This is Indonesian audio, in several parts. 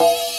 you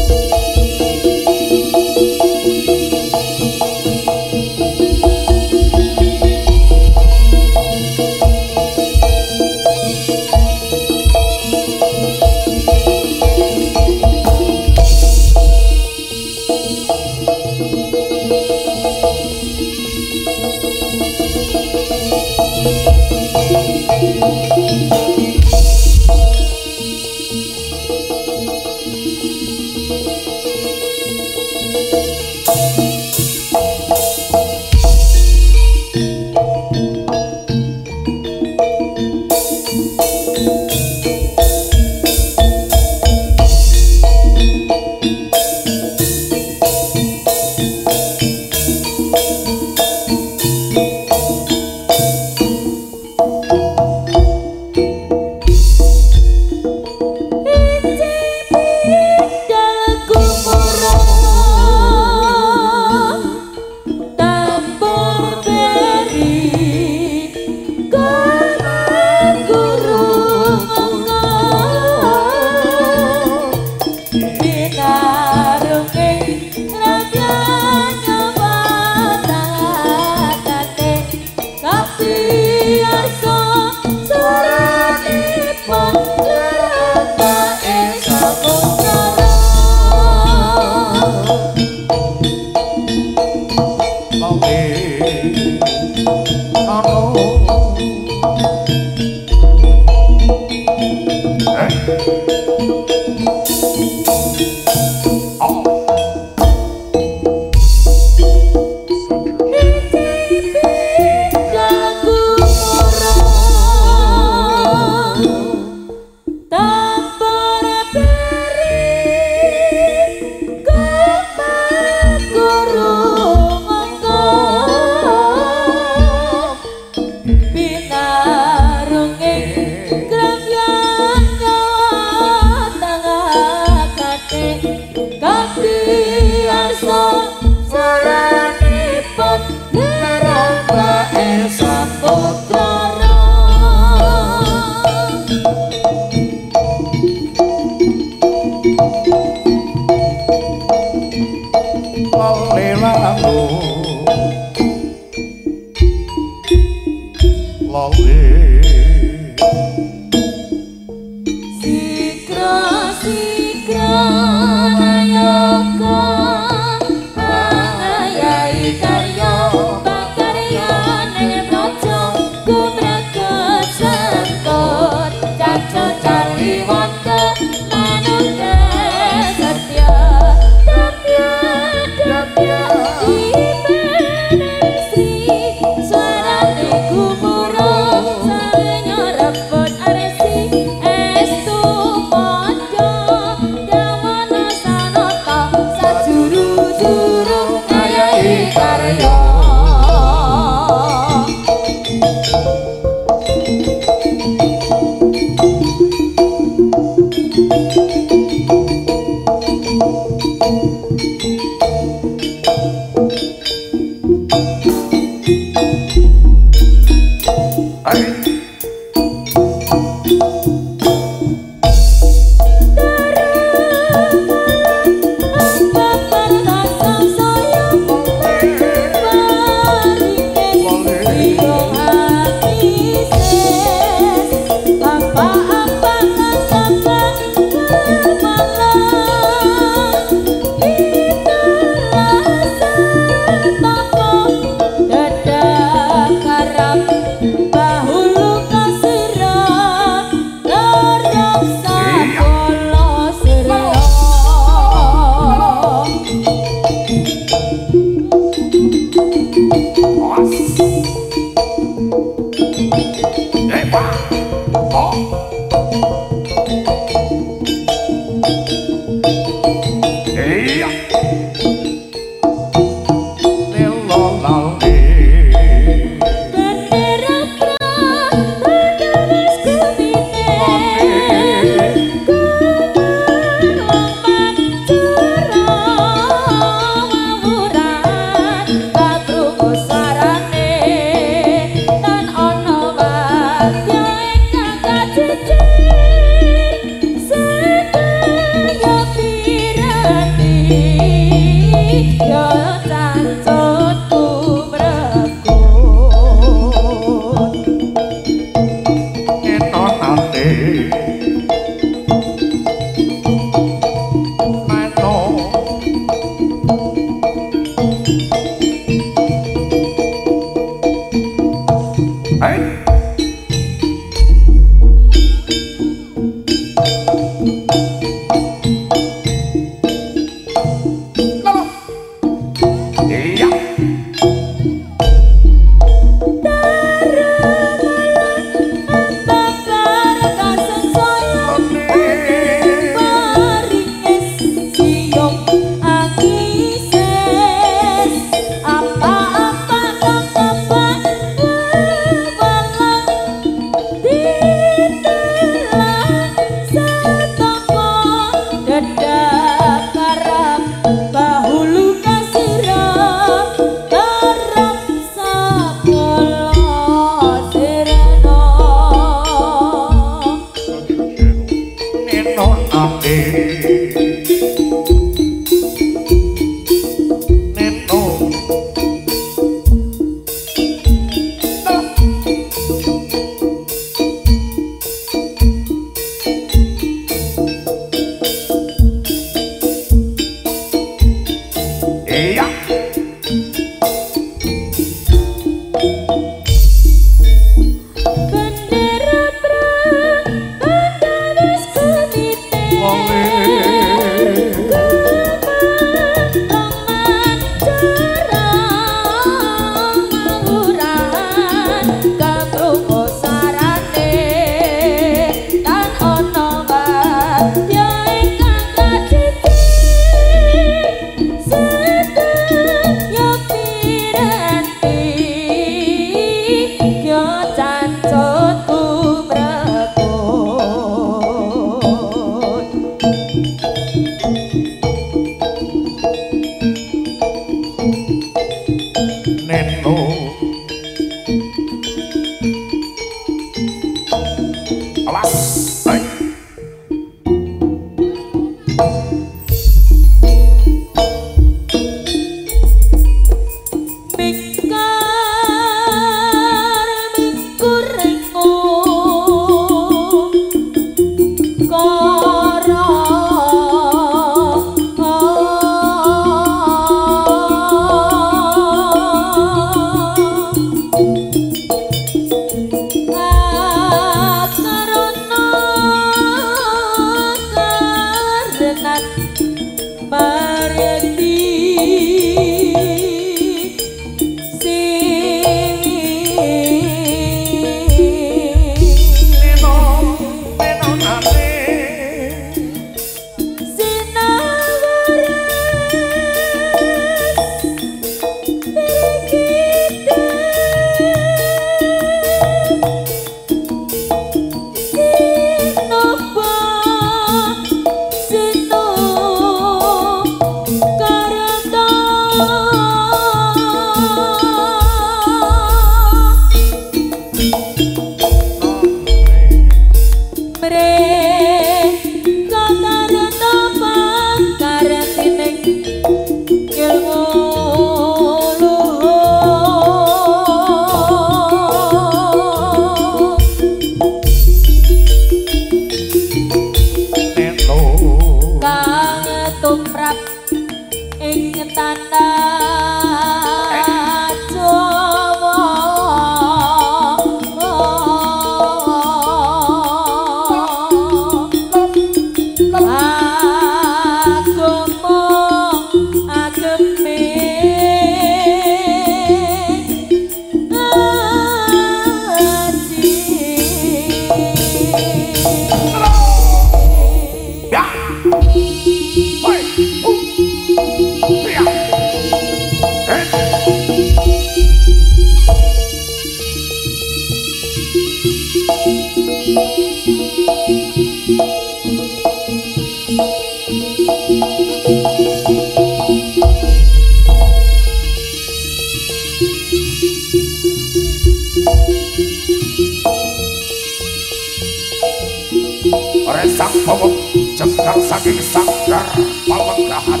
Resak pawak cekar saking sanggar pawanggahan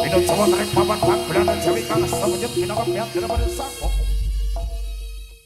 Minut sawan tarik paman panggelan jawi kang semenyut minangka piat dina pada sangkok